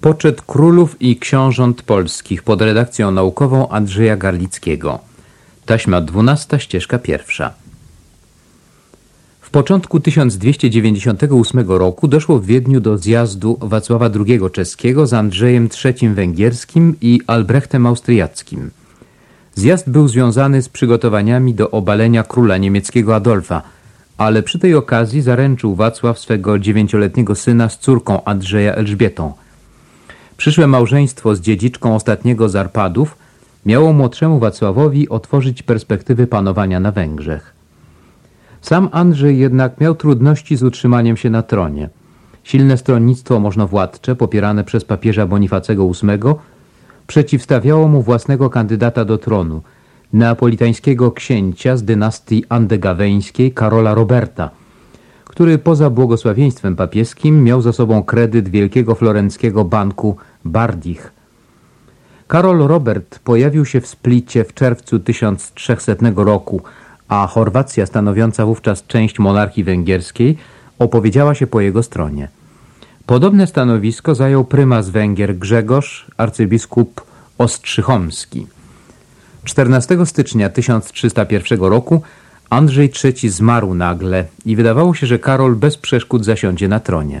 Poczet królów i książąt polskich pod redakcją naukową Andrzeja Garlickiego. Taśma 12, ścieżka pierwsza. W początku 1298 roku doszło w Wiedniu do zjazdu Wacława II czeskiego z Andrzejem III węgierskim i Albrechtem austriackim. Zjazd był związany z przygotowaniami do obalenia króla niemieckiego Adolfa, ale przy tej okazji zaręczył Wacław swego dziewięcioletniego syna z córką Andrzeja Elżbietą. Przyszłe małżeństwo z dziedziczką ostatniego z Arpadów miało młodszemu Wacławowi otworzyć perspektywy panowania na Węgrzech. Sam Andrzej jednak miał trudności z utrzymaniem się na tronie. Silne stronnictwo możnowładcze, popierane przez papieża Bonifacego VIII, przeciwstawiało mu własnego kandydata do tronu, neapolitańskiego księcia z dynastii andegaweńskiej Karola Roberta, który poza błogosławieństwem papieskim miał za sobą kredyt wielkiego florenckiego banku Bardich. Karol Robert pojawił się w Splicie w czerwcu 1300 roku, a Chorwacja, stanowiąca wówczas część monarchii węgierskiej, opowiedziała się po jego stronie. Podobne stanowisko zajął prymas Węgier Grzegorz, arcybiskup Ostrzychomski. 14 stycznia 1301 roku Andrzej III zmarł nagle i wydawało się, że Karol bez przeszkód zasiądzie na tronie.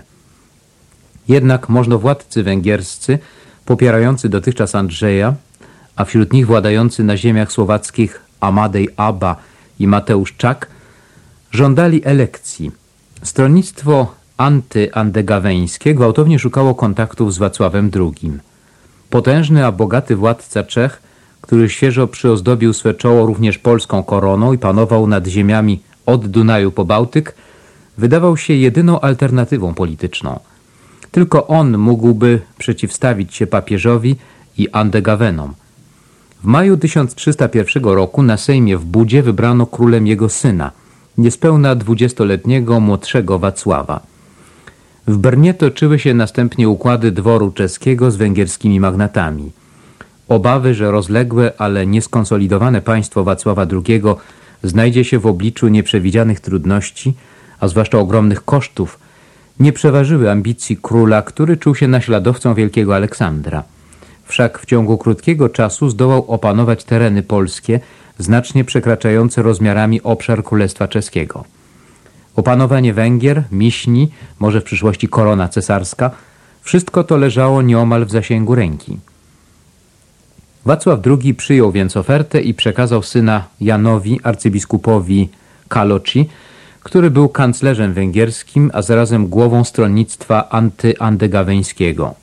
Jednak możnowładcy węgierscy, popierający dotychczas Andrzeja, a wśród nich władający na ziemiach słowackich Amadej Abba i Mateusz Czak, żądali elekcji. Stronnictwo antyandegaweńskie gwałtownie szukało kontaktów z Wacławem II. Potężny, a bogaty władca Czech, który świeżo przyozdobił swe czoło również polską koroną i panował nad ziemiami od Dunaju po Bałtyk, wydawał się jedyną alternatywą polityczną. Tylko on mógłby przeciwstawić się papieżowi i Andegawenom. W maju 1301 roku na Sejmie w Budzie wybrano królem jego syna, niespełna dwudziestoletniego młodszego Wacława. W Brnie toczyły się następnie układy dworu czeskiego z węgierskimi magnatami. Obawy, że rozległe, ale nieskonsolidowane państwo Wacława II znajdzie się w obliczu nieprzewidzianych trudności, a zwłaszcza ogromnych kosztów, nie przeważyły ambicji króla, który czuł się naśladowcą wielkiego Aleksandra. Wszak w ciągu krótkiego czasu zdołał opanować tereny polskie, znacznie przekraczające rozmiarami obszar Królestwa Czeskiego. Opanowanie Węgier, Miśni, może w przyszłości korona cesarska, wszystko to leżało nieomal w zasięgu ręki. Wacław II przyjął więc ofertę i przekazał syna Janowi, arcybiskupowi Kaloci, który był kanclerzem węgierskim, a zarazem głową stronnictwa antyandegaweńskiego.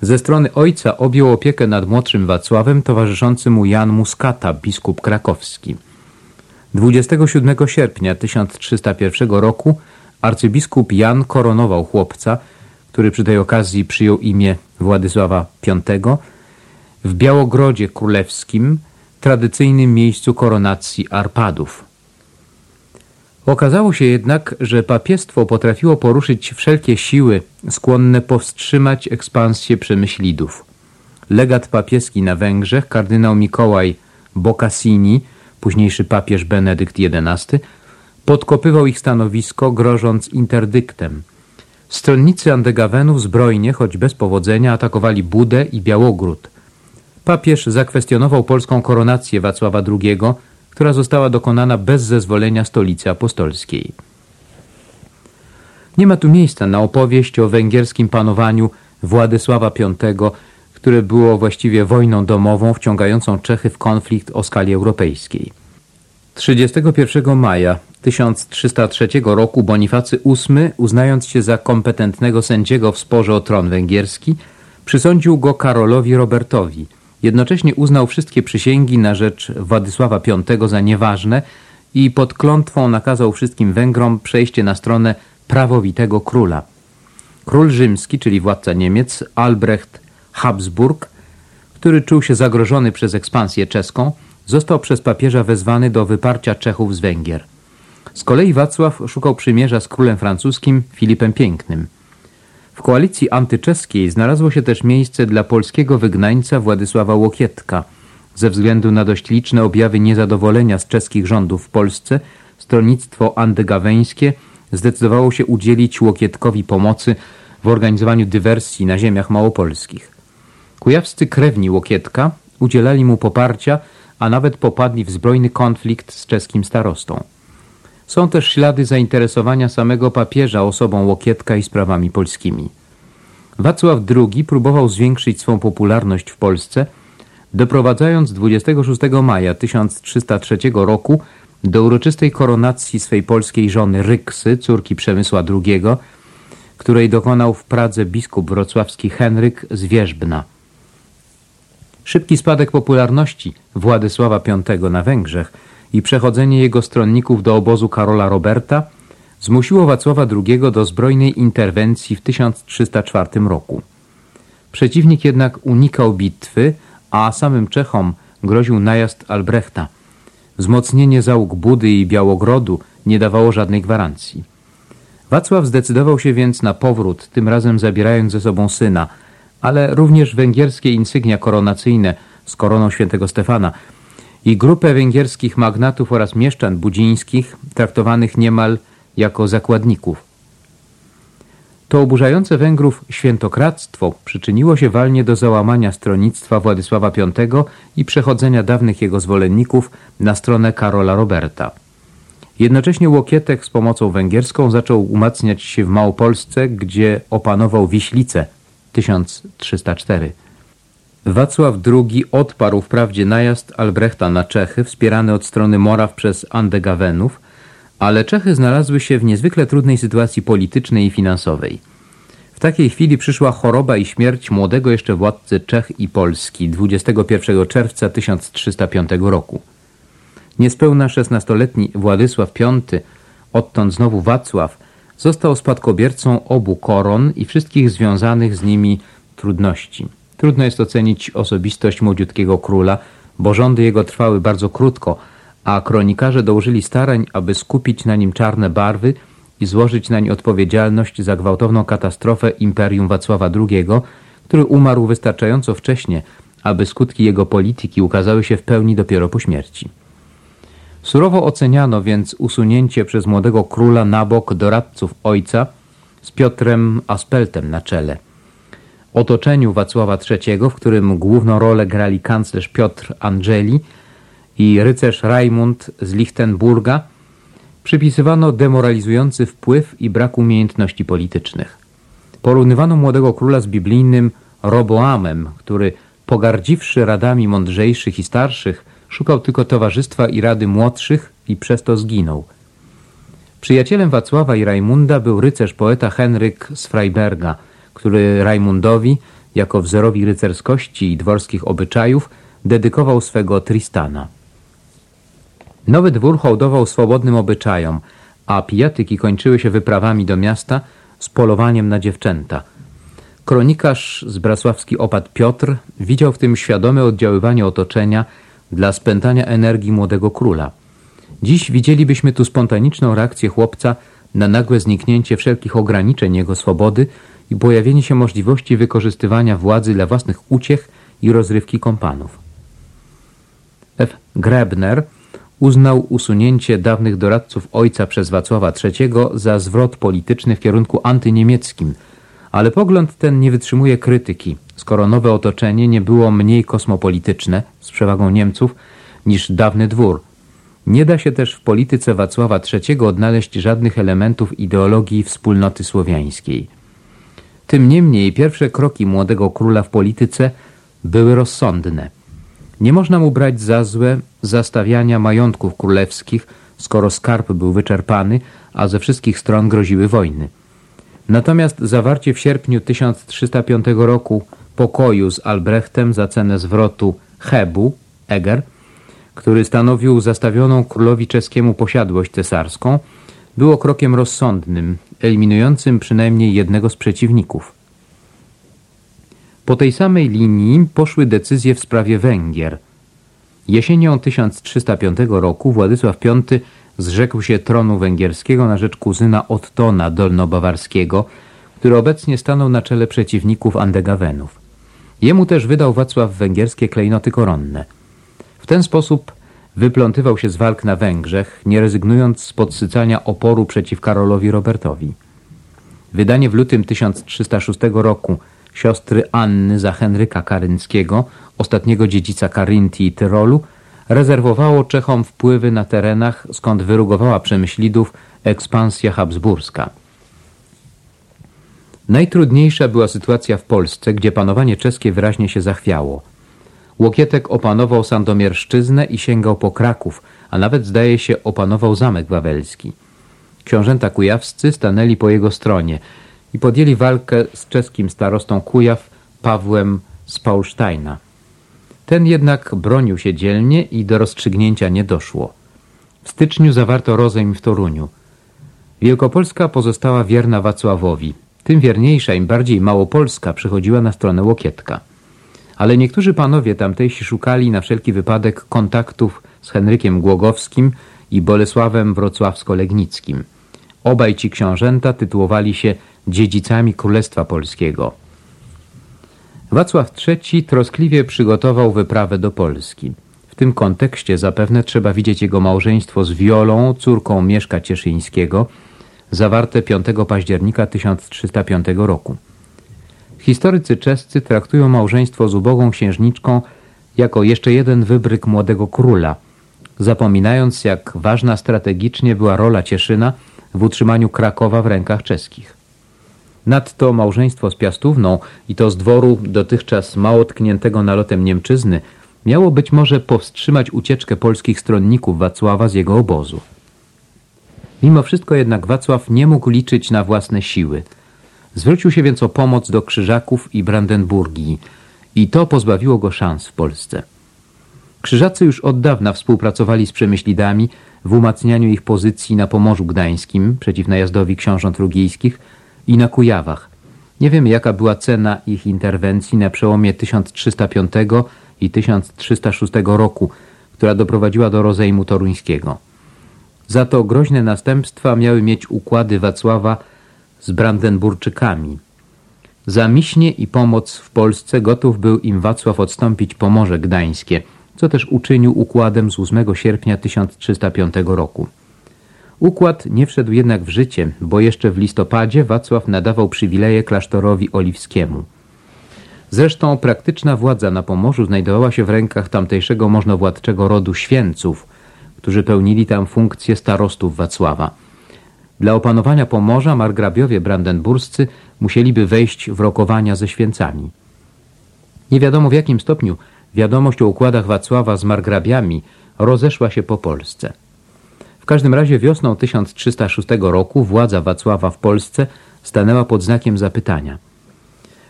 Ze strony ojca objął opiekę nad młodszym Wacławem, towarzyszący mu Jan Muskata, biskup krakowski. 27 sierpnia 1301 roku arcybiskup Jan koronował chłopca, który przy tej okazji przyjął imię Władysława V, w Białogrodzie Królewskim, tradycyjnym miejscu koronacji Arpadów. Okazało się jednak, że papiestwo potrafiło poruszyć wszelkie siły skłonne powstrzymać ekspansję przemyślidów. Legat papieski na Węgrzech, kardynał Mikołaj Bocassini, późniejszy papież Benedykt XI, podkopywał ich stanowisko, grożąc interdyktem. Stronnicy Andegawenów zbrojnie, choć bez powodzenia, atakowali Budę i Białogród. Papież zakwestionował polską koronację Wacława II, która została dokonana bez zezwolenia stolicy apostolskiej. Nie ma tu miejsca na opowieść o węgierskim panowaniu Władysława V, które było właściwie wojną domową wciągającą Czechy w konflikt o skali europejskiej. 31 maja 1303 roku Bonifacy VIII, uznając się za kompetentnego sędziego w sporze o tron węgierski, przysądził go Karolowi Robertowi – Jednocześnie uznał wszystkie przysięgi na rzecz Władysława V za nieważne i pod klątwą nakazał wszystkim Węgrom przejście na stronę prawowitego króla. Król rzymski, czyli władca Niemiec, Albrecht Habsburg, który czuł się zagrożony przez ekspansję czeską, został przez papieża wezwany do wyparcia Czechów z Węgier. Z kolei Wacław szukał przymierza z królem francuskim Filipem Pięknym. W koalicji antyczeskiej znalazło się też miejsce dla polskiego wygnańca Władysława Łokietka. Ze względu na dość liczne objawy niezadowolenia z czeskich rządów w Polsce, stronnictwo andegaweńskie zdecydowało się udzielić Łokietkowi pomocy w organizowaniu dywersji na ziemiach małopolskich. Kujawscy krewni Łokietka udzielali mu poparcia, a nawet popadli w zbrojny konflikt z czeskim starostą. Są też ślady zainteresowania samego papieża osobą Łokietka i sprawami polskimi. Wacław II próbował zwiększyć swą popularność w Polsce, doprowadzając 26 maja 1303 roku do uroczystej koronacji swej polskiej żony Ryksy, córki Przemysła II, której dokonał w Pradze biskup wrocławski Henryk z Wierzbna. Szybki spadek popularności Władysława V na Węgrzech i przechodzenie jego stronników do obozu Karola Roberta zmusiło Wacława II do zbrojnej interwencji w 1304 roku. Przeciwnik jednak unikał bitwy, a samym Czechom groził najazd Albrechta. Wzmocnienie załóg Budy i Białogrodu nie dawało żadnej gwarancji. Wacław zdecydował się więc na powrót, tym razem zabierając ze sobą syna, ale również węgierskie insygnia koronacyjne z koroną świętego Stefana i grupę węgierskich magnatów oraz mieszczan budzińskich traktowanych niemal jako zakładników. To oburzające Węgrów świętokradztwo przyczyniło się walnie do załamania stronnictwa Władysława V i przechodzenia dawnych jego zwolenników na stronę Karola Roberta. Jednocześnie Łokietek z pomocą węgierską zaczął umacniać się w Małopolsce, gdzie opanował Wiślicę 1304. Wacław II odparł wprawdzie najazd Albrechta na Czechy, wspierany od strony Moraw przez Andegawenów, ale Czechy znalazły się w niezwykle trudnej sytuacji politycznej i finansowej. W takiej chwili przyszła choroba i śmierć młodego jeszcze władcy Czech i Polski 21 czerwca 1305 roku. Niespełna szesnastoletni Władysław V, odtąd znowu Wacław, został spadkobiercą obu koron i wszystkich związanych z nimi trudności. Trudno jest ocenić osobistość młodziutkiego króla, bo rządy jego trwały bardzo krótko, a kronikarze dołożyli starań, aby skupić na nim czarne barwy i złożyć nań odpowiedzialność za gwałtowną katastrofę Imperium Wacława II, który umarł wystarczająco wcześnie, aby skutki jego polityki ukazały się w pełni dopiero po śmierci. Surowo oceniano więc usunięcie przez młodego króla na bok doradców ojca z Piotrem Aspeltem na czele. Otoczeniu Wacława III, w którym główną rolę grali kanclerz Piotr Angeli i rycerz Raimund z Lichtenburga, przypisywano demoralizujący wpływ i brak umiejętności politycznych. Porównywano młodego króla z biblijnym Roboamem, który pogardziwszy radami mądrzejszych i starszych, Szukał tylko towarzystwa i rady młodszych i przez to zginął. Przyjacielem Wacława i Rajmunda był rycerz poeta Henryk z Freiberga, który Rajmundowi, jako wzorowi rycerskości i dworskich obyczajów, dedykował swego Tristana. Nowy dwór hołdował swobodnym obyczajom, a pijatyki kończyły się wyprawami do miasta z polowaniem na dziewczęta. Kronikarz z Brasławski opat Piotr widział w tym świadome oddziaływanie otoczenia dla spętania energii młodego króla. Dziś widzielibyśmy tu spontaniczną reakcję chłopca na nagłe zniknięcie wszelkich ograniczeń jego swobody i pojawienie się możliwości wykorzystywania władzy dla własnych uciech i rozrywki kompanów. F. Grebner uznał usunięcie dawnych doradców ojca przez Wacława III za zwrot polityczny w kierunku antyniemieckim, ale pogląd ten nie wytrzymuje krytyki – skoro nowe otoczenie nie było mniej kosmopolityczne, z przewagą Niemców, niż dawny dwór. Nie da się też w polityce Wacława III odnaleźć żadnych elementów ideologii wspólnoty słowiańskiej. Tym niemniej pierwsze kroki młodego króla w polityce były rozsądne. Nie można mu brać za złe zastawiania majątków królewskich, skoro skarb był wyczerpany, a ze wszystkich stron groziły wojny. Natomiast zawarcie w sierpniu 1305 roku pokoju z Albrechtem za cenę zwrotu Hebu, Eger, który stanowił zastawioną królowi czeskiemu posiadłość cesarską, było krokiem rozsądnym, eliminującym przynajmniej jednego z przeciwników. Po tej samej linii poszły decyzje w sprawie Węgier. Jesienią 1305 roku Władysław V zrzekł się tronu węgierskiego na rzecz kuzyna Ottona Dolnobawarskiego, który obecnie stanął na czele przeciwników Andegawenów. Jemu też wydał Wacław węgierskie klejnoty koronne. W ten sposób wyplątywał się z walk na Węgrzech, nie rezygnując z podsycania oporu przeciw Karolowi Robertowi. Wydanie w lutym 1306 roku siostry Anny za Henryka Karynckiego, ostatniego dziedzica Karyntii i Tyrolu, rezerwowało Czechom wpływy na terenach, skąd wyrugowała przemyślidów ekspansja habsburska. Najtrudniejsza była sytuacja w Polsce, gdzie panowanie czeskie wyraźnie się zachwiało. Łokietek opanował Sandomierszczyznę i sięgał po Kraków, a nawet zdaje się opanował Zamek Wawelski. Książęta kujawscy stanęli po jego stronie i podjęli walkę z czeskim starostą Kujaw Pawłem z Paulsteina. Ten jednak bronił się dzielnie i do rozstrzygnięcia nie doszło. W styczniu zawarto rozejm w Toruniu. Wielkopolska pozostała wierna Wacławowi. Tym wierniejsza, im bardziej Małopolska przychodziła na stronę Łokietka. Ale niektórzy panowie tamtejsi szukali na wszelki wypadek kontaktów z Henrykiem Głogowskim i Bolesławem Wrocławsko-Legnickim. Obaj ci książęta tytułowali się dziedzicami Królestwa Polskiego. Wacław III troskliwie przygotował wyprawę do Polski. W tym kontekście zapewne trzeba widzieć jego małżeństwo z Wiolą, córką Mieszka Cieszyńskiego, zawarte 5 października 1305 roku. Historycy czescy traktują małżeństwo z ubogą księżniczką jako jeszcze jeden wybryk młodego króla, zapominając jak ważna strategicznie była rola Cieszyna w utrzymaniu Krakowa w rękach czeskich. Nadto małżeństwo z Piastówną i to z dworu dotychczas mało tkniętego nalotem Niemczyzny miało być może powstrzymać ucieczkę polskich stronników Wacława z jego obozu. Mimo wszystko jednak Wacław nie mógł liczyć na własne siły. Zwrócił się więc o pomoc do Krzyżaków i Brandenburgii i to pozbawiło go szans w Polsce. Krzyżacy już od dawna współpracowali z Przemyślidami w umacnianiu ich pozycji na Pomorzu Gdańskim przeciw najazdowi książąt rugijskich i na Kujawach. Nie wiemy jaka była cena ich interwencji na przełomie 1305 i 1306 roku, która doprowadziła do rozejmu toruńskiego. Za to groźne następstwa miały mieć układy Wacława z Brandenburczykami. Za miśnie i pomoc w Polsce gotów był im Wacław odstąpić Pomorze Gdańskie, co też uczynił układem z 8 sierpnia 1305 roku. Układ nie wszedł jednak w życie, bo jeszcze w listopadzie Wacław nadawał przywileje klasztorowi oliwskiemu. Zresztą praktyczna władza na Pomorzu znajdowała się w rękach tamtejszego możnowładczego rodu Święców, którzy pełnili tam funkcję starostów Wacława. Dla opanowania Pomorza margrabiowie brandenburscy musieliby wejść w rokowania ze Święcami. Nie wiadomo w jakim stopniu wiadomość o układach Wacława z margrabiami rozeszła się po Polsce. W każdym razie wiosną 1306 roku władza Wacława w Polsce stanęła pod znakiem zapytania.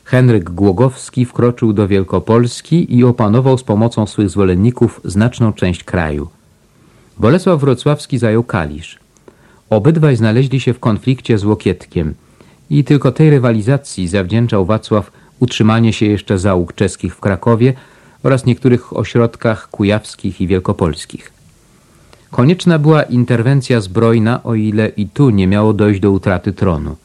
Henryk Głogowski wkroczył do Wielkopolski i opanował z pomocą swych zwolenników znaczną część kraju. Bolesław Wrocławski zajął Kalisz. Obydwaj znaleźli się w konflikcie z Łokietkiem i tylko tej rywalizacji zawdzięczał Wacław utrzymanie się jeszcze załóg czeskich w Krakowie oraz niektórych ośrodkach kujawskich i wielkopolskich. Konieczna była interwencja zbrojna, o ile i tu nie miało dojść do utraty tronu.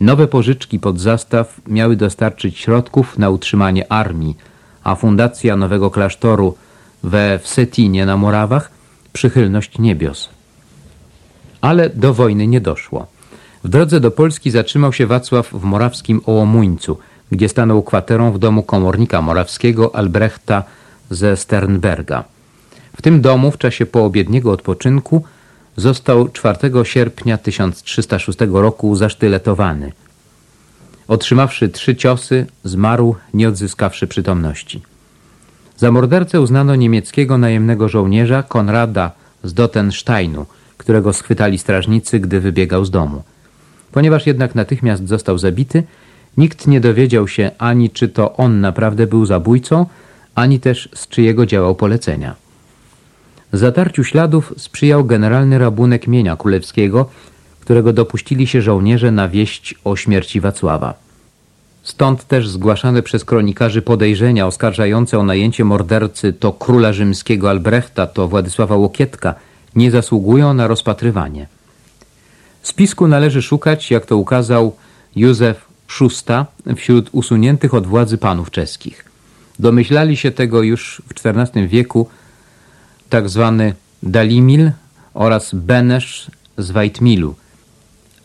Nowe pożyczki pod zastaw miały dostarczyć środków na utrzymanie armii, a fundacja nowego klasztoru we Wsetinie na Morawach przychylność niebios. Ale do wojny nie doszło. W drodze do Polski zatrzymał się Wacław w morawskim Ołomuńcu, gdzie stanął kwaterą w domu komornika morawskiego Albrechta ze Sternberga. W tym domu w czasie poobiedniego odpoczynku został 4 sierpnia 1306 roku zasztyletowany. Otrzymawszy trzy ciosy, zmarł, nie odzyskawszy przytomności. Za mordercę uznano niemieckiego najemnego żołnierza Konrada z Dottensteinu, którego schwytali strażnicy, gdy wybiegał z domu. Ponieważ jednak natychmiast został zabity, nikt nie dowiedział się ani czy to on naprawdę był zabójcą, ani też z czyjego działał polecenia. Zatarciu śladów sprzyjał generalny rabunek mienia królewskiego, którego dopuścili się żołnierze na wieść o śmierci Wacława. Stąd też zgłaszane przez kronikarzy podejrzenia oskarżające o najęcie mordercy to króla rzymskiego Albrechta, to Władysława Łokietka, nie zasługują na rozpatrywanie. Spisku należy szukać, jak to ukazał Józef Szusta, wśród usuniętych od władzy panów czeskich. Domyślali się tego już w XIV wieku tak zwany Dalimil oraz Benesz z Wajtmilu,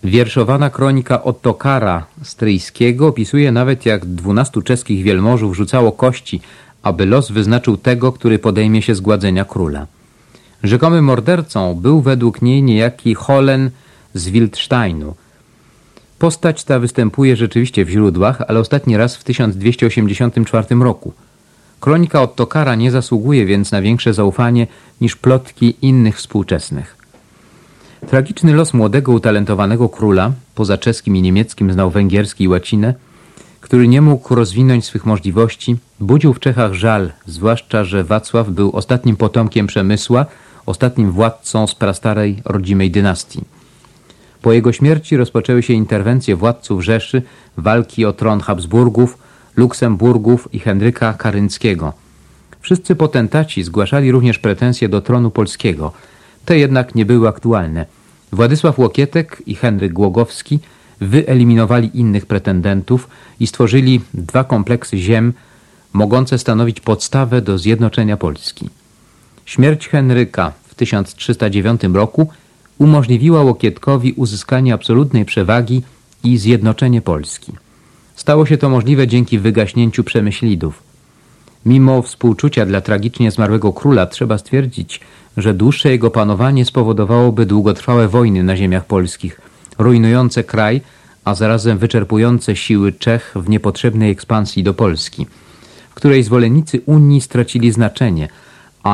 Wierszowana kronika Ottokara Stryjskiego opisuje nawet jak dwunastu czeskich wielmożów rzucało kości, aby los wyznaczył tego, który podejmie się zgładzenia króla. Rzekomym mordercą był według niej niejaki Holen z Wildsteinu. Postać ta występuje rzeczywiście w źródłach, ale ostatni raz w 1284 roku. Kronika Ottokara nie zasługuje więc na większe zaufanie niż plotki innych współczesnych. Tragiczny los młodego, utalentowanego króla, poza czeskim i niemieckim znał węgierski i łacinę, który nie mógł rozwinąć swych możliwości, budził w Czechach żal, zwłaszcza, że Wacław był ostatnim potomkiem Przemysła, ostatnim władcą z prastarej rodzimej dynastii. Po jego śmierci rozpoczęły się interwencje władców Rzeszy, walki o tron Habsburgów, Luksemburgów i Henryka Karynckiego. Wszyscy potentaci zgłaszali również pretensje do tronu polskiego. Te jednak nie były aktualne. Władysław Łokietek i Henryk Głogowski wyeliminowali innych pretendentów i stworzyli dwa kompleksy ziem mogące stanowić podstawę do zjednoczenia Polski. Śmierć Henryka w 1309 roku umożliwiła Łokietkowi uzyskanie absolutnej przewagi i zjednoczenie Polski. Stało się to możliwe dzięki wygaśnięciu przemyślidów. Mimo współczucia dla tragicznie zmarłego króla trzeba stwierdzić, że dłuższe jego panowanie spowodowałoby długotrwałe wojny na ziemiach polskich, rujnujące kraj, a zarazem wyczerpujące siły Czech w niepotrzebnej ekspansji do Polski, w której zwolennicy Unii stracili znaczenie,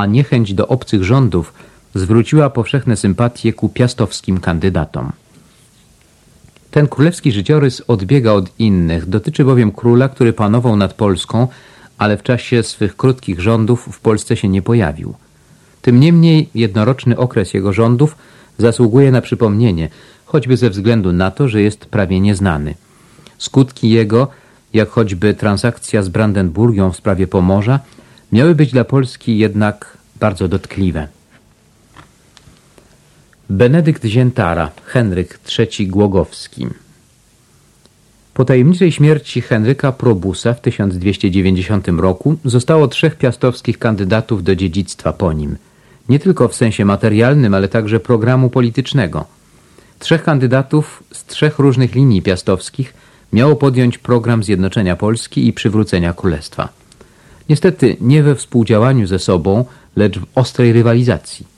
a niechęć do obcych rządów zwróciła powszechne sympatie ku piastowskim kandydatom. Ten królewski życiorys odbiega od innych, dotyczy bowiem króla, który panował nad Polską, ale w czasie swych krótkich rządów w Polsce się nie pojawił. Tym niemniej jednoroczny okres jego rządów zasługuje na przypomnienie, choćby ze względu na to, że jest prawie nieznany. Skutki jego, jak choćby transakcja z Brandenburgią w sprawie Pomorza, miały być dla Polski jednak bardzo dotkliwe. Benedykt Ziętara, Henryk III Głogowski Po tajemniczej śmierci Henryka Probusa w 1290 roku zostało trzech piastowskich kandydatów do dziedzictwa po nim. Nie tylko w sensie materialnym, ale także programu politycznego. Trzech kandydatów z trzech różnych linii piastowskich miało podjąć program zjednoczenia Polski i przywrócenia królestwa. Niestety nie we współdziałaniu ze sobą, lecz w ostrej rywalizacji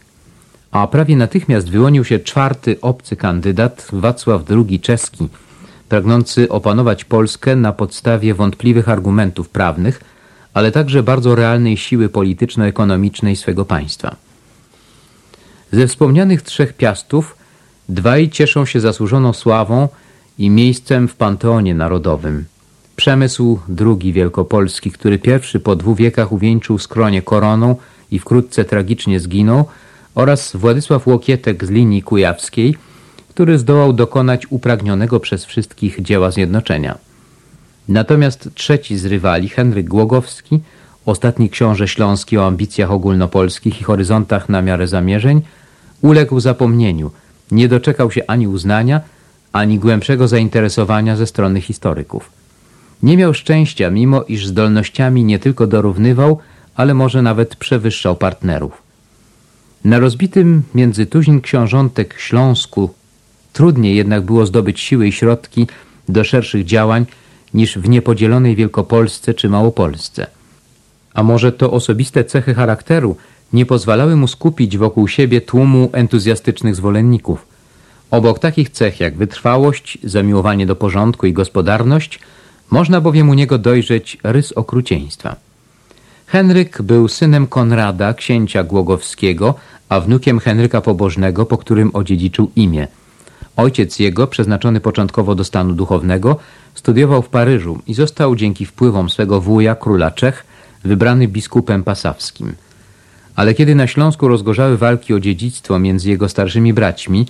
a prawie natychmiast wyłonił się czwarty obcy kandydat, Wacław II Czeski, pragnący opanować Polskę na podstawie wątpliwych argumentów prawnych, ale także bardzo realnej siły polityczno-ekonomicznej swego państwa. Ze wspomnianych trzech piastów dwaj cieszą się zasłużoną sławą i miejscem w Panteonie Narodowym. Przemysł II Wielkopolski, który pierwszy po dwóch wiekach uwieńczył skronie koroną i wkrótce tragicznie zginął, oraz Władysław Łokietek z linii kujawskiej, który zdołał dokonać upragnionego przez wszystkich dzieła zjednoczenia. Natomiast trzeci z rywali, Henryk Głogowski, ostatni książę śląski o ambicjach ogólnopolskich i horyzontach na miarę zamierzeń, uległ zapomnieniu, nie doczekał się ani uznania, ani głębszego zainteresowania ze strony historyków. Nie miał szczęścia, mimo iż zdolnościami nie tylko dorównywał, ale może nawet przewyższał partnerów. Na rozbitym między tuzin książątek Śląsku trudniej jednak było zdobyć siły i środki do szerszych działań niż w niepodzielonej Wielkopolsce czy Małopolsce. A może to osobiste cechy charakteru nie pozwalały mu skupić wokół siebie tłumu entuzjastycznych zwolenników. Obok takich cech jak wytrwałość, zamiłowanie do porządku i gospodarność, można bowiem u niego dojrzeć rys okrucieństwa. Henryk był synem Konrada, księcia Głogowskiego, a wnukiem Henryka Pobożnego, po którym odziedziczył imię. Ojciec jego, przeznaczony początkowo do stanu duchownego, studiował w Paryżu i został dzięki wpływom swego wuja, króla Czech, wybrany biskupem pasawskim. Ale kiedy na Śląsku rozgorzały walki o dziedzictwo między jego starszymi braćmi,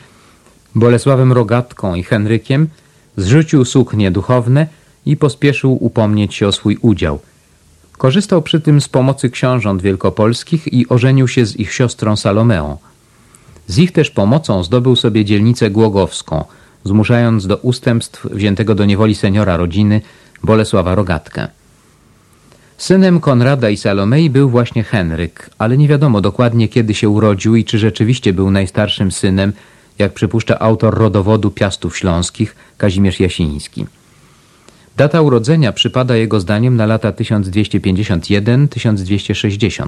Bolesławem Rogatką i Henrykiem, zrzucił suknie duchowne i pospieszył upomnieć się o swój udział – Korzystał przy tym z pomocy książąt wielkopolskich i ożenił się z ich siostrą Salomeą. Z ich też pomocą zdobył sobie dzielnicę Głogowską, zmuszając do ustępstw wziętego do niewoli seniora rodziny Bolesława Rogatkę. Synem Konrada i Salomei był właśnie Henryk, ale nie wiadomo dokładnie kiedy się urodził i czy rzeczywiście był najstarszym synem jak przypuszcza autor rodowodu Piastów Śląskich Kazimierz Jasiński. Data urodzenia przypada jego zdaniem na lata 1251-1260.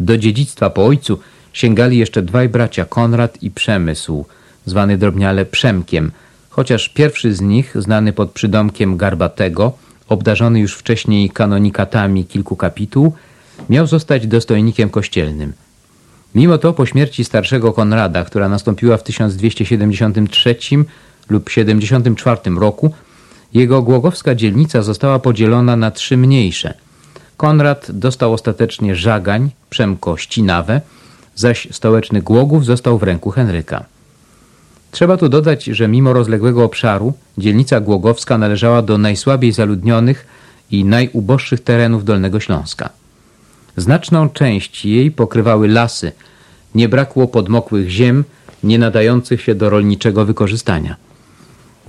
Do dziedzictwa po ojcu sięgali jeszcze dwaj bracia Konrad i Przemysł, zwany drobniale Przemkiem, chociaż pierwszy z nich, znany pod przydomkiem Garbatego, obdarzony już wcześniej kanonikatami kilku kapituł, miał zostać dostojnikiem kościelnym. Mimo to po śmierci starszego Konrada, która nastąpiła w 1273 lub 74 roku, jego głogowska dzielnica została podzielona na trzy mniejsze. Konrad dostał ostatecznie Żagań, Przemko Ścinawę, zaś stołeczny Głogów został w ręku Henryka. Trzeba tu dodać, że mimo rozległego obszaru dzielnica Głogowska należała do najsłabiej zaludnionych i najuboższych terenów Dolnego Śląska. Znaczną część jej pokrywały lasy, nie brakło podmokłych ziem, nie nadających się do rolniczego wykorzystania.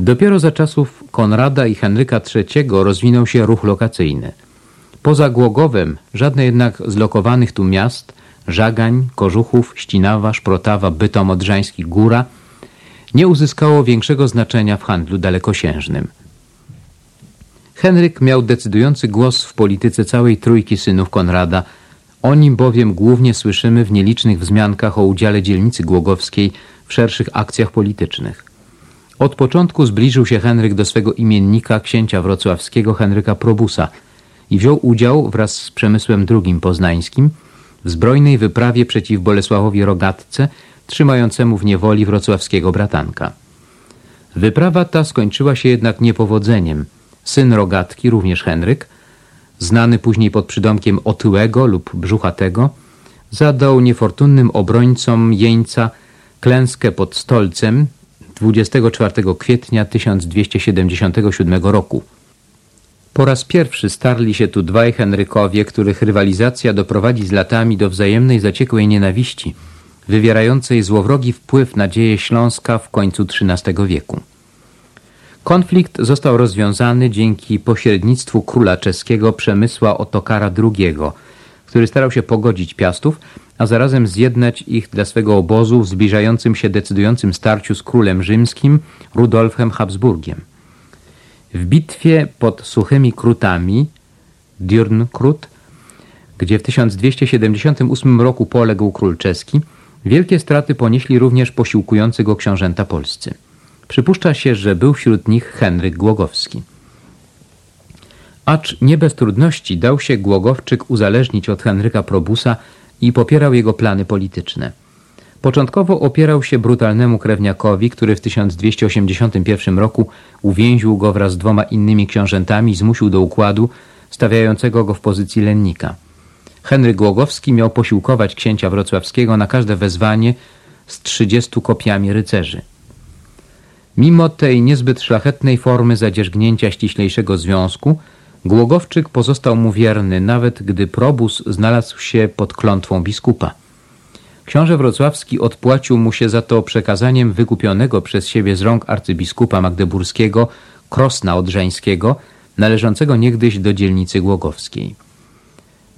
Dopiero za czasów Konrada i Henryka III rozwinął się ruch lokacyjny. Poza Głogowem żadne jednak z lokowanych tu miast Żagań, Kożuchów, Ścinawa, Szprotawa, Bytom Odrzański, Góra nie uzyskało większego znaczenia w handlu dalekosiężnym. Henryk miał decydujący głos w polityce całej trójki synów Konrada, o nim bowiem głównie słyszymy w nielicznych wzmiankach o udziale dzielnicy głogowskiej w szerszych akcjach politycznych. Od początku zbliżył się Henryk do swego imiennika księcia wrocławskiego Henryka Probusa i wziął udział wraz z Przemysłem II Poznańskim w zbrojnej wyprawie przeciw Bolesławowi Rogatce, trzymającemu w niewoli wrocławskiego bratanka. Wyprawa ta skończyła się jednak niepowodzeniem. Syn Rogatki, również Henryk, znany później pod przydomkiem Otyłego lub Brzuchatego, zadał niefortunnym obrońcom jeńca klęskę pod Stolcem 24 kwietnia 1277 roku. Po raz pierwszy starli się tu dwaj Henrykowie, których rywalizacja doprowadzi z latami do wzajemnej zaciekłej nienawiści, wywierającej złowrogi wpływ na dzieje Śląska w końcu XIII wieku. Konflikt został rozwiązany dzięki pośrednictwu króla czeskiego Przemysła Otokara II, który starał się pogodzić Piastów, a zarazem zjednać ich dla swego obozu w zbliżającym się decydującym starciu z królem rzymskim Rudolfem Habsburgiem. W bitwie pod Suchymi Krutami, Dürnkrut, gdzie w 1278 roku poległ król czeski, wielkie straty ponieśli również posiłkujący go książęta polscy. Przypuszcza się, że był wśród nich Henryk Głogowski. Acz nie bez trudności dał się Głogowczyk uzależnić od Henryka Probusa i popierał jego plany polityczne. Początkowo opierał się brutalnemu krewniakowi, który w 1281 roku uwięził go wraz z dwoma innymi książętami i zmusił do układu stawiającego go w pozycji lennika. Henryk Głogowski miał posiłkować księcia wrocławskiego na każde wezwanie z trzydziestu kopiami rycerzy. Mimo tej niezbyt szlachetnej formy zadzierzgnięcia ściślejszego związku, Głogowczyk pozostał mu wierny, nawet gdy probus znalazł się pod klątwą biskupa. Książę wrocławski odpłacił mu się za to przekazaniem wykupionego przez siebie z rąk arcybiskupa magdeburskiego Krosna Odrzańskiego, należącego niegdyś do dzielnicy głogowskiej.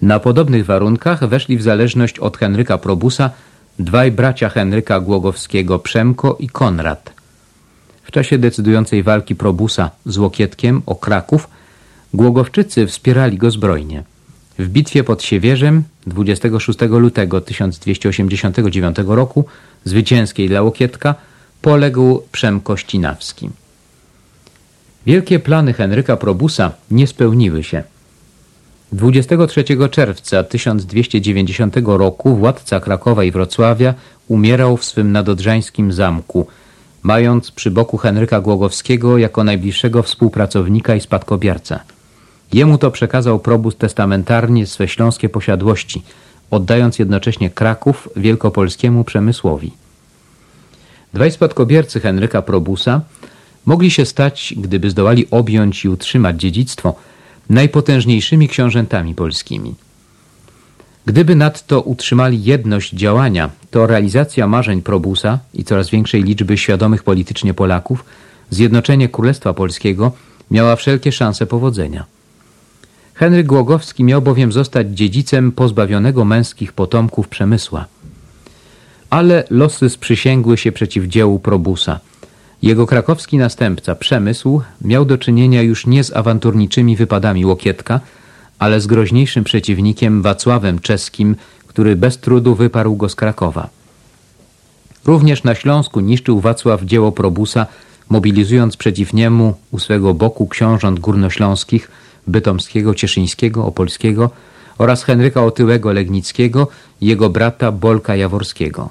Na podobnych warunkach weszli w zależność od Henryka Probusa dwaj bracia Henryka Głogowskiego, Przemko i Konrad. W czasie decydującej walki Probusa z Łokietkiem o Kraków Głogowczycy wspierali go zbrojnie. W bitwie pod Siewierzem 26 lutego 1289 roku, zwycięskiej dla Łokietka, poległ Przemko Ścinawski. Wielkie plany Henryka Probusa nie spełniły się. 23 czerwca 1290 roku władca Krakowa i Wrocławia umierał w swym nadodrzańskim zamku, mając przy boku Henryka Głogowskiego jako najbliższego współpracownika i spadkobierca. Jemu to przekazał probus testamentarnie swe śląskie posiadłości, oddając jednocześnie Kraków wielkopolskiemu przemysłowi. Dwaj spadkobiercy Henryka Probusa mogli się stać, gdyby zdołali objąć i utrzymać dziedzictwo, najpotężniejszymi książętami polskimi. Gdyby nadto utrzymali jedność działania, to realizacja marzeń Probusa i coraz większej liczby świadomych politycznie Polaków, zjednoczenie Królestwa Polskiego miała wszelkie szanse powodzenia. Henryk Głogowski miał bowiem zostać dziedzicem pozbawionego męskich potomków Przemysła. Ale losy sprzysięgły się przeciw dziełu Probusa. Jego krakowski następca, Przemysł, miał do czynienia już nie z awanturniczymi wypadami Łokietka, ale z groźniejszym przeciwnikiem Wacławem Czeskim, który bez trudu wyparł go z Krakowa. Również na Śląsku niszczył Wacław dzieło Probusa, mobilizując przeciw niemu u swego boku książąt górnośląskich Bytomskiego, Cieszyńskiego, Opolskiego oraz Henryka Otyłego Legnickiego i jego brata Bolka Jaworskiego.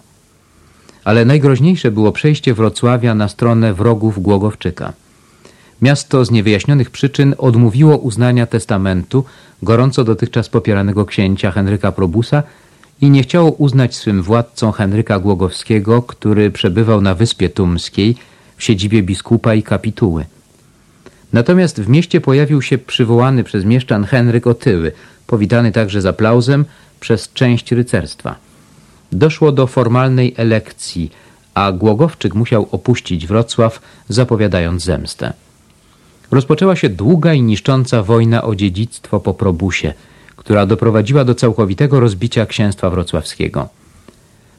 Ale najgroźniejsze było przejście Wrocławia na stronę wrogów Głogowczyka. Miasto z niewyjaśnionych przyczyn odmówiło uznania testamentu gorąco dotychczas popieranego księcia Henryka Probusa i nie chciało uznać swym władcą Henryka Głogowskiego, który przebywał na Wyspie Tumskiej w siedzibie biskupa i kapituły. Natomiast w mieście pojawił się przywołany przez mieszczan Henryk Otyły, powitany także z aplauzem przez część rycerstwa. Doszło do formalnej elekcji, a Głogowczyk musiał opuścić Wrocław, zapowiadając zemstę. Rozpoczęła się długa i niszcząca wojna o dziedzictwo po Probusie, która doprowadziła do całkowitego rozbicia księstwa wrocławskiego.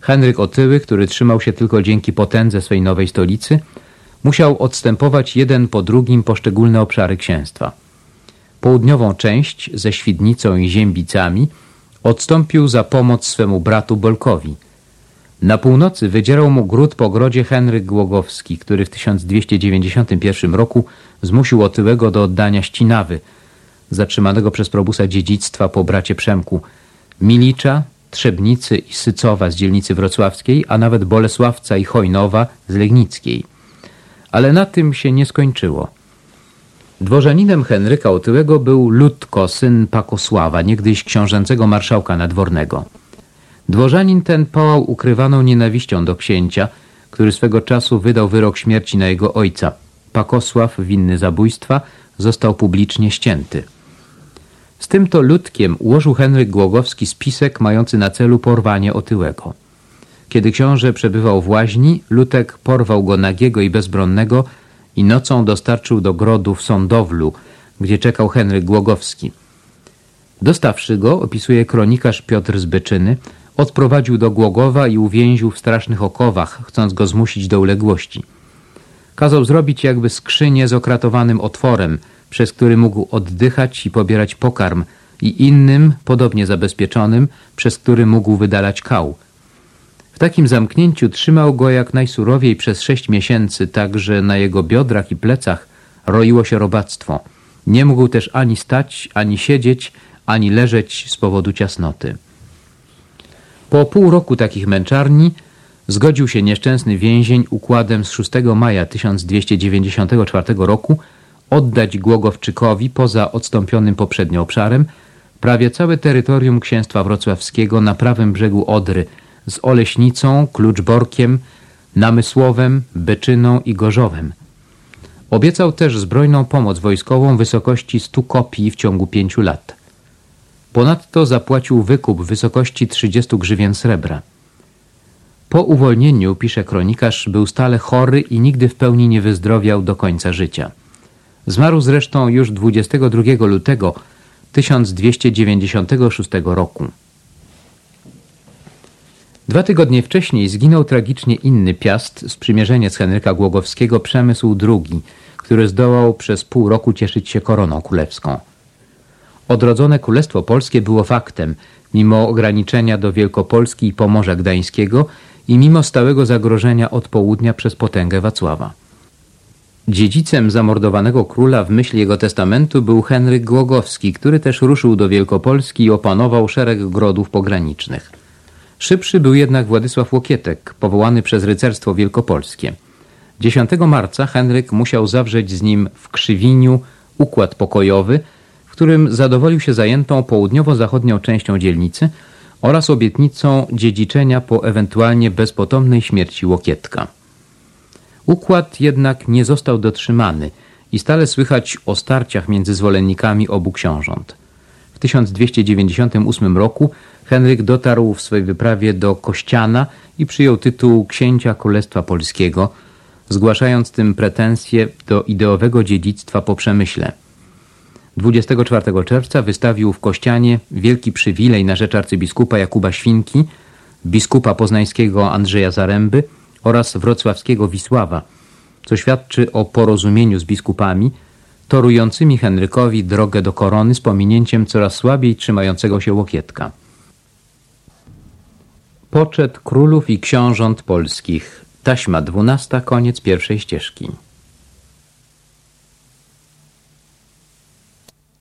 Henryk Otyły, który trzymał się tylko dzięki potędze swej nowej stolicy, musiał odstępować jeden po drugim poszczególne obszary księstwa. Południową część ze Świdnicą i Ziębicami odstąpił za pomoc swemu bratu Bolkowi. Na północy wydzierał mu gród po grodzie Henryk Głogowski, który w 1291 roku zmusił Otyłego do oddania Ścinawy, zatrzymanego przez probusa dziedzictwa po bracie Przemku, Milicza, Trzebnicy i Sycowa z dzielnicy wrocławskiej, a nawet Bolesławca i Chojnowa z Legnickiej. Ale na tym się nie skończyło. Dworzaninem Henryka Otyłego był Ludko, syn Pakosława, niegdyś książęcego marszałka nadwornego. Dworzanin ten pałał ukrywaną nienawiścią do księcia, który swego czasu wydał wyrok śmierci na jego ojca. Pakosław, winny zabójstwa, został publicznie ścięty. Z tym to ludkiem ułożył Henryk Głogowski spisek mający na celu porwanie Otyłego. Kiedy książę przebywał w łaźni, Lutek porwał go nagiego i bezbronnego i nocą dostarczył do grodu w Sądowlu, gdzie czekał Henryk Głogowski. Dostawszy go, opisuje kronikarz Piotr Zbyczyny, odprowadził do Głogowa i uwięził w strasznych okowach, chcąc go zmusić do uległości. Kazał zrobić jakby skrzynię z okratowanym otworem, przez który mógł oddychać i pobierać pokarm, i innym, podobnie zabezpieczonym, przez który mógł wydalać kał. W takim zamknięciu trzymał go jak najsurowiej przez sześć miesięcy, tak że na jego biodrach i plecach roiło się robactwo. Nie mógł też ani stać, ani siedzieć, ani leżeć z powodu ciasnoty. Po pół roku takich męczarni zgodził się nieszczęsny więzień układem z 6 maja 1294 roku oddać Głogowczykowi poza odstąpionym poprzednio obszarem prawie całe terytorium księstwa wrocławskiego na prawym brzegu Odry z Oleśnicą, Kluczborkiem, Namysłowem, Byczyną i Gorzowem. Obiecał też zbrojną pomoc wojskową w wysokości 100 kopii w ciągu pięciu lat. Ponadto zapłacił wykup w wysokości 30 grzywien srebra. Po uwolnieniu, pisze kronikarz, był stale chory i nigdy w pełni nie wyzdrowiał do końca życia. Zmarł zresztą już 22 lutego 1296 roku. Dwa tygodnie wcześniej zginął tragicznie inny piast, sprzymierzeniec Henryka Głogowskiego, Przemysł II, który zdołał przez pół roku cieszyć się koroną królewską. Odrodzone Królestwo Polskie było faktem, mimo ograniczenia do Wielkopolski i Pomorza Gdańskiego i mimo stałego zagrożenia od południa przez potęgę Wacława. Dziedzicem zamordowanego króla w myśl jego testamentu był Henryk Głogowski, który też ruszył do Wielkopolski i opanował szereg grodów pogranicznych. Szybszy był jednak Władysław Łokietek, powołany przez rycerstwo wielkopolskie. 10 marca Henryk musiał zawrzeć z nim w Krzywiniu układ pokojowy, w którym zadowolił się zajętą południowo-zachodnią częścią dzielnicy oraz obietnicą dziedziczenia po ewentualnie bezpotomnej śmierci Łokietka. Układ jednak nie został dotrzymany i stale słychać o starciach między zwolennikami obu książąt. W 1298 roku Henryk dotarł w swojej wyprawie do Kościana i przyjął tytuł księcia Królestwa Polskiego, zgłaszając tym pretensje do ideowego dziedzictwa po przemyśle. 24 czerwca wystawił w Kościanie wielki przywilej na rzecz arcybiskupa Jakuba Świnki biskupa poznańskiego Andrzeja Zaręby oraz wrocławskiego Wisława, co świadczy o porozumieniu z biskupami, torującymi Henrykowi drogę do korony z pominięciem coraz słabiej trzymającego się łokietka. Poczet królów i książąt polskich. Taśma dwunasta, koniec pierwszej ścieżki.